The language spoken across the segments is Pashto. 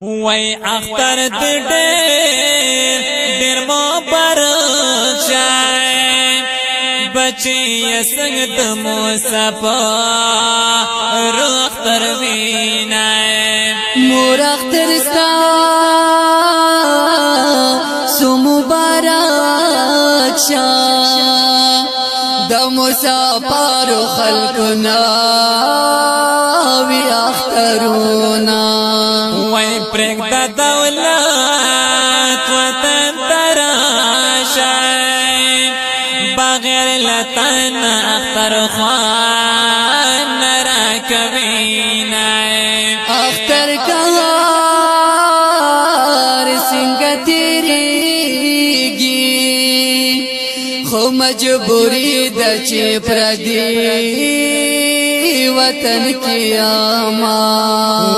وای اختر دې ډېر مو پر شای بچي څنګه د مصطفی روح تر وینا مور اختر ستا سو مبارک شا د مصطفی خلقنا وی اخترو چې پردي وطن کې اما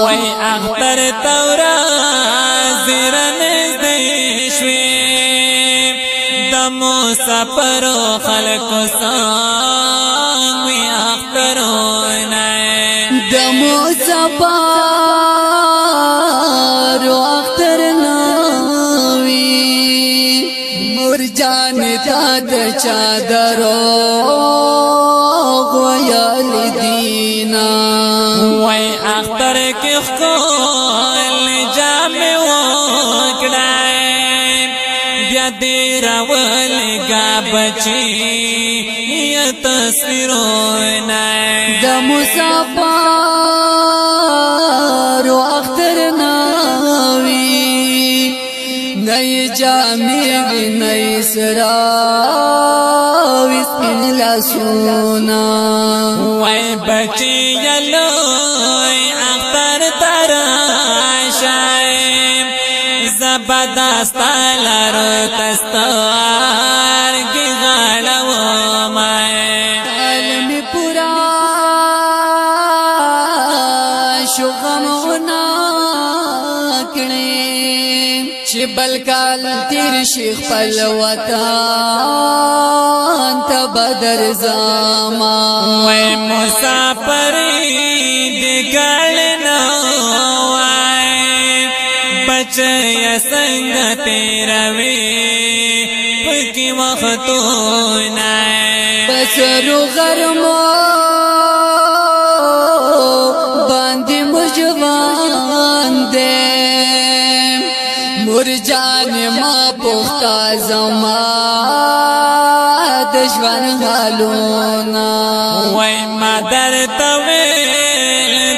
وای اختر تورا زرن دیشوي د مسافر خلق سان وی اخترونه د مسافر تا د چادرو غویل لدینا وای اختر کې خپل جامې وکړای بیا دې راول گا بچي تصویرونه د مسافر न सर اختر बचीलो अरे सभ تستار तस् شیخ پلوتان تبدر زمان وی مسافر کا زما د ژوند حالونه وای ما درته وې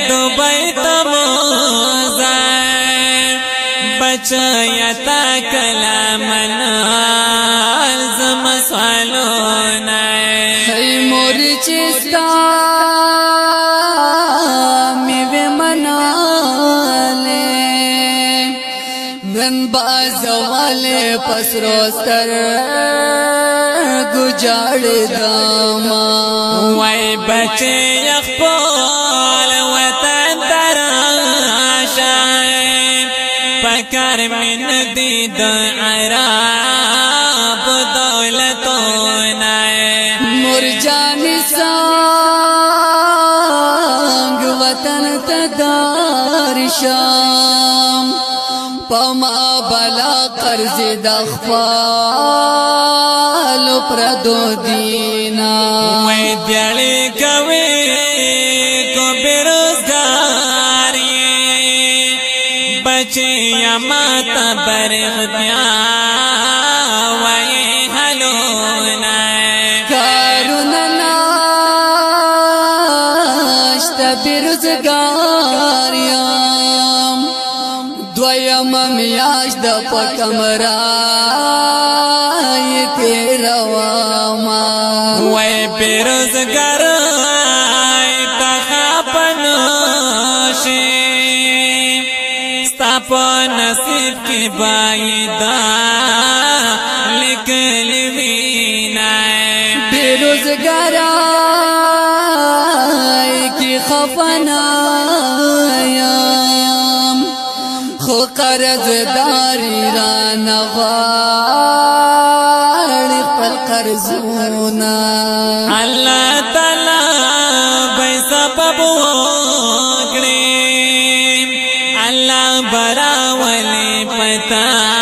دوبه ته مو ځای بچیا تا کلام نه زما سوالونه هی مور چې ستا باز والے پس داما دائ بچے اخبال وطن ترشا پکر من دید عراب بدول تو نئے مرجن وطن تدارشان ما بلا قرض د خپل پردو دینا مې بیاړې کوي کو بیروزګاری بچي یا ماته بر اختیار کمرای تیرواما وای بیرزګر ای تخپن شي ستاپ نصیب کی بایدا لیکل وینا بیرزګر ای کی خفنا یا قرض داری را نغاړي خپل قرضونه الله تعالی به سبب وکړي الله براولې پتا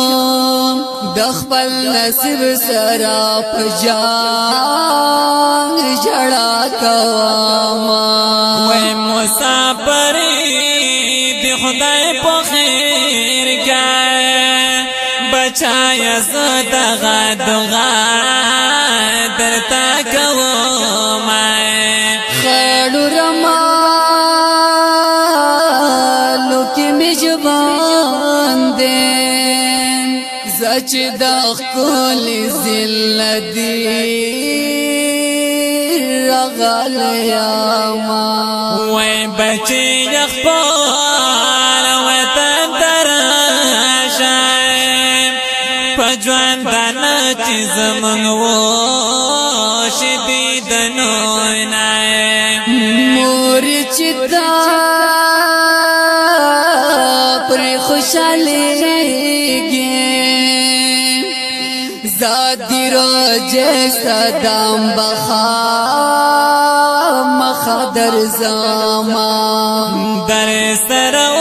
د خپل نصیب سره پجان جړا کوما وای مسافر د خدای په خیر کې بچای زړه دغه دغه ما وای بچي خپل وطن درشه پجوان دنا چې زمنګ و شدي دنو نه مور چې تا پر خوشاليږي زادي راځه صدام بخار خدر زما در سر و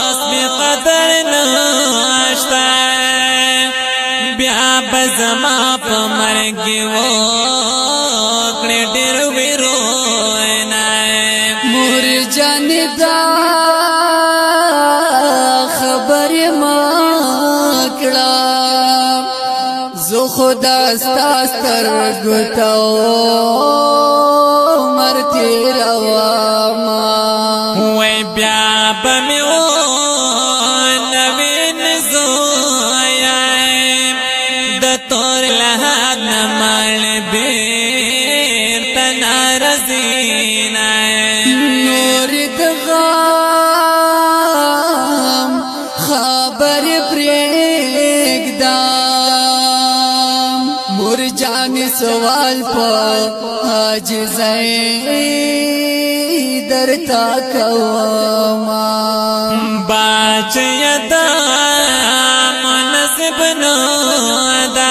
اسم قدر ناشتا بیا بزما په مرګ و کړه ډېر ویرو نه مور جان دا خبر ما کړه زه خدا ستاستر غتاو ډیر او سوال په عاجزای درتا کوما بچیا دا منصب نو دا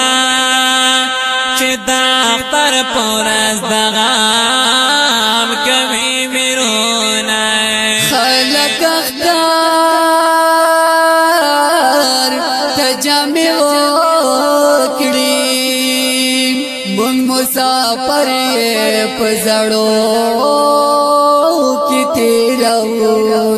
چې دا اختر پورز دغه پزړو کې تیرو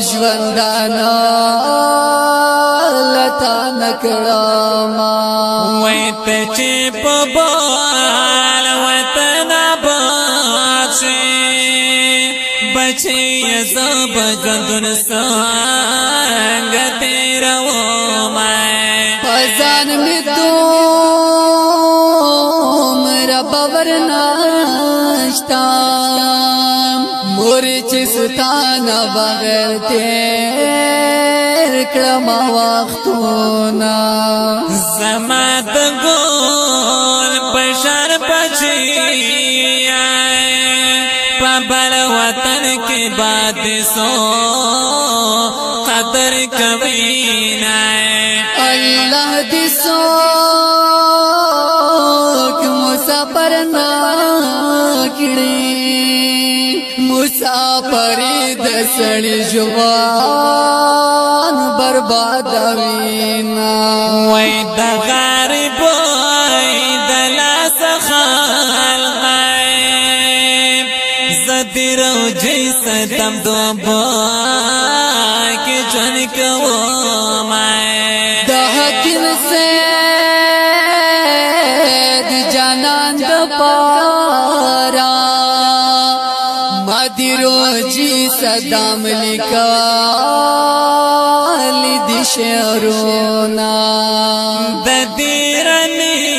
ژوندانا لتا نکړم وې ته چې په بال وطن باسي بچي زب ژوندون څنګه تیر و ما پزان می دوم رب ورنا نا بغیر تیر کلم وقت ہونا زمد گول پشار پچی آئے پبر وطن کے بات سو قدر کبین آئے اللہ دی سو کیوں سا پرنا کریں پری د سړی ژوند برباد وینا وای د غریب وای د لاس خال غیب زدرو جیس دم دو با کې جن کوم صدام لیکوال دي شعرونه د دې رنه